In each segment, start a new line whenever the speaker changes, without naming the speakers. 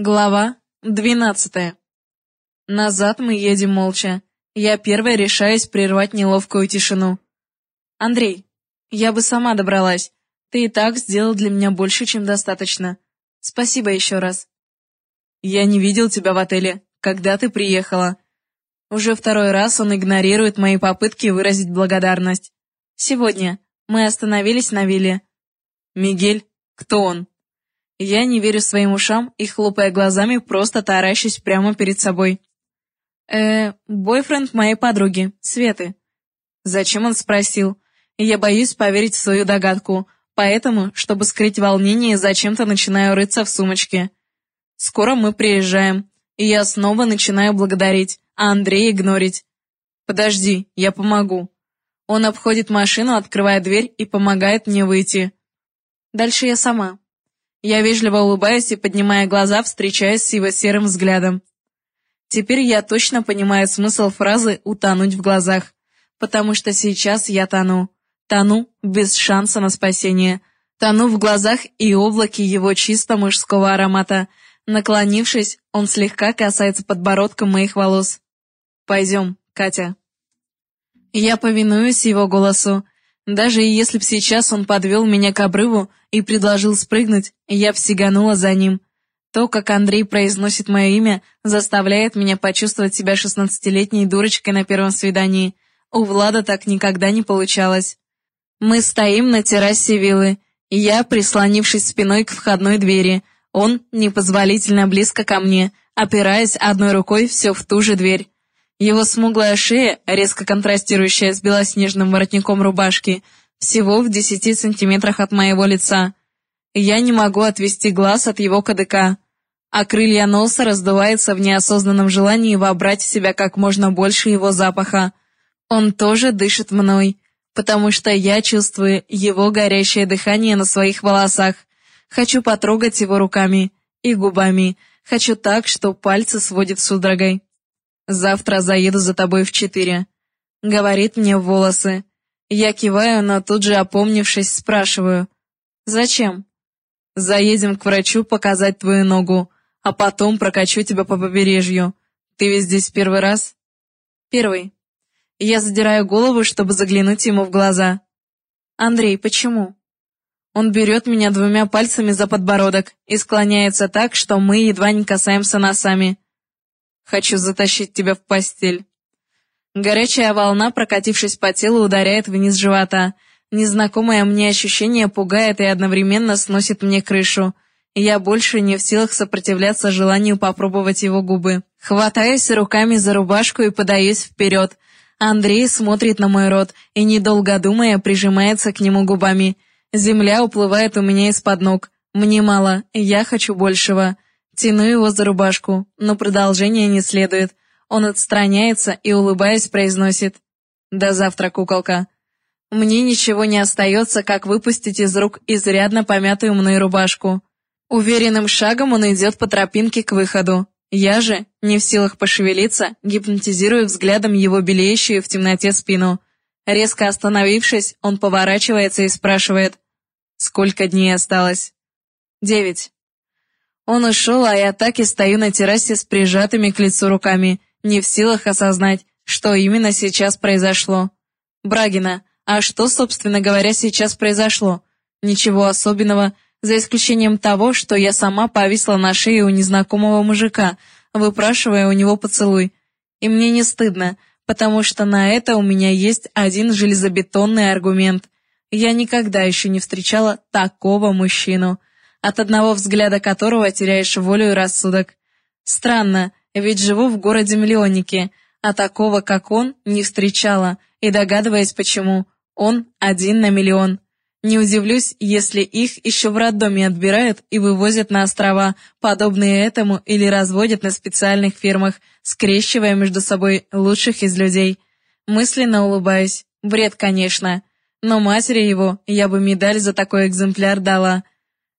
Глава двенадцатая. Назад мы едем молча. Я первая решаюсь прервать неловкую тишину. «Андрей, я бы сама добралась. Ты и так сделал для меня больше, чем достаточно. Спасибо еще раз». «Я не видел тебя в отеле. Когда ты приехала?» Уже второй раз он игнорирует мои попытки выразить благодарность. «Сегодня. Мы остановились на вилле». «Мигель? Кто он?» Я не верю своим ушам и, хлопая глазами, просто таращусь прямо перед собой. э бойфренд моей подруги, Светы. Зачем он спросил? Я боюсь поверить в свою догадку, поэтому, чтобы скрыть волнение, зачем-то начинаю рыться в сумочке. Скоро мы приезжаем, и я снова начинаю благодарить, а Андрей игнорить. «Подожди, я помогу». Он обходит машину, открывает дверь и помогает мне выйти. Дальше я сама. Я вежливо улыбаюсь и, поднимая глаза, встречаюсь с его серым взглядом. Теперь я точно понимаю смысл фразы «утонуть в глазах», потому что сейчас я тону. Тону без шанса на спасение. Тону в глазах и облаке его чисто мужского аромата. Наклонившись, он слегка касается подбородком моих волос. «Пойдем, Катя». Я повинуюсь его голосу, даже если б сейчас он подвел меня к обрыву и предложил спрыгнуть, я б сиганула за ним. То, как Андрей произносит мое имя, заставляет меня почувствовать себя шестнадцатилетней дурочкой на первом свидании. У Влада так никогда не получалось. Мы стоим на террасе виллы. Я, прислонившись спиной к входной двери. Он непозволительно близко ко мне, опираясь одной рукой все в ту же дверь. Его смуглая шея, резко контрастирующая с белоснежным воротником рубашки, всего в десяти сантиметрах от моего лица. Я не могу отвести глаз от его кадыка, а крылья носа раздуваются в неосознанном желании вобрать в себя как можно больше его запаха. Он тоже дышит мной, потому что я чувствую его горящее дыхание на своих волосах. Хочу потрогать его руками и губами. Хочу так, что пальцы сводит судорогой. Завтра заеду за тобой в четыре. Говорит мне в волосы. Я киваю, но тут же опомнившись, спрашиваю. Зачем? Заедем к врачу показать твою ногу, а потом прокачу тебя по побережью. Ты ведь здесь первый раз? Первый. Я задираю голову, чтобы заглянуть ему в глаза. Андрей, почему? Он берет меня двумя пальцами за подбородок и склоняется так, что мы едва не касаемся носами. Хочу затащить тебя в постель». Горячая волна, прокатившись по телу, ударяет вниз живота. Незнакомое мне ощущение пугает и одновременно сносит мне крышу. Я больше не в силах сопротивляться желанию попробовать его губы. Хватаюсь руками за рубашку и подаюсь вперед. Андрей смотрит на мой рот и, недолго думая, прижимается к нему губами. Земля уплывает у меня из-под ног. Мне мало, я хочу большего. Тяну его за рубашку, но продолжения не следует. Он отстраняется и, улыбаясь, произносит «До завтра, куколка». Мне ничего не остается, как выпустить из рук изрядно помятую мной рубашку. Уверенным шагом он идет по тропинке к выходу. Я же, не в силах пошевелиться, гипнотизирую взглядом его белеющую в темноте спину. Резко остановившись, он поворачивается и спрашивает «Сколько дней осталось?» «Девять». Он ушел, а я так и стою на террасе с прижатыми к лицу руками, не в силах осознать, что именно сейчас произошло. Брагина, а что, собственно говоря, сейчас произошло? Ничего особенного, за исключением того, что я сама повисла на шее у незнакомого мужика, выпрашивая у него поцелуй. И мне не стыдно, потому что на это у меня есть один железобетонный аргумент. Я никогда еще не встречала такого мужчину от одного взгляда которого теряешь волю и рассудок. Странно, ведь живу в городе-миллионнике, а такого, как он, не встречала, и догадываясь почему, он один на миллион. Не удивлюсь, если их еще в роддоме отбирают и вывозят на острова, подобные этому, или разводят на специальных фермах, скрещивая между собой лучших из людей. Мысленно улыбаюсь. Бред, конечно. Но матери его я бы медаль за такой экземпляр дала.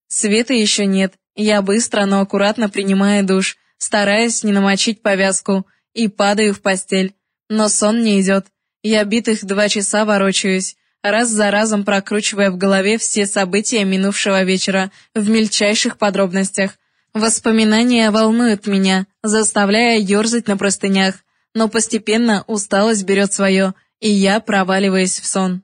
Света еще нет. Я быстро, но аккуратно принимаю душ, стараясь не намочить повязку, и падаю в постель. Но сон не идет. Я битых два часа ворочаюсь, раз за разом прокручивая в голове все события минувшего вечера в мельчайших подробностях. Воспоминания волнуют меня, заставляя ерзать на простынях, но постепенно усталость берет свое, и я проваливаюсь в сон.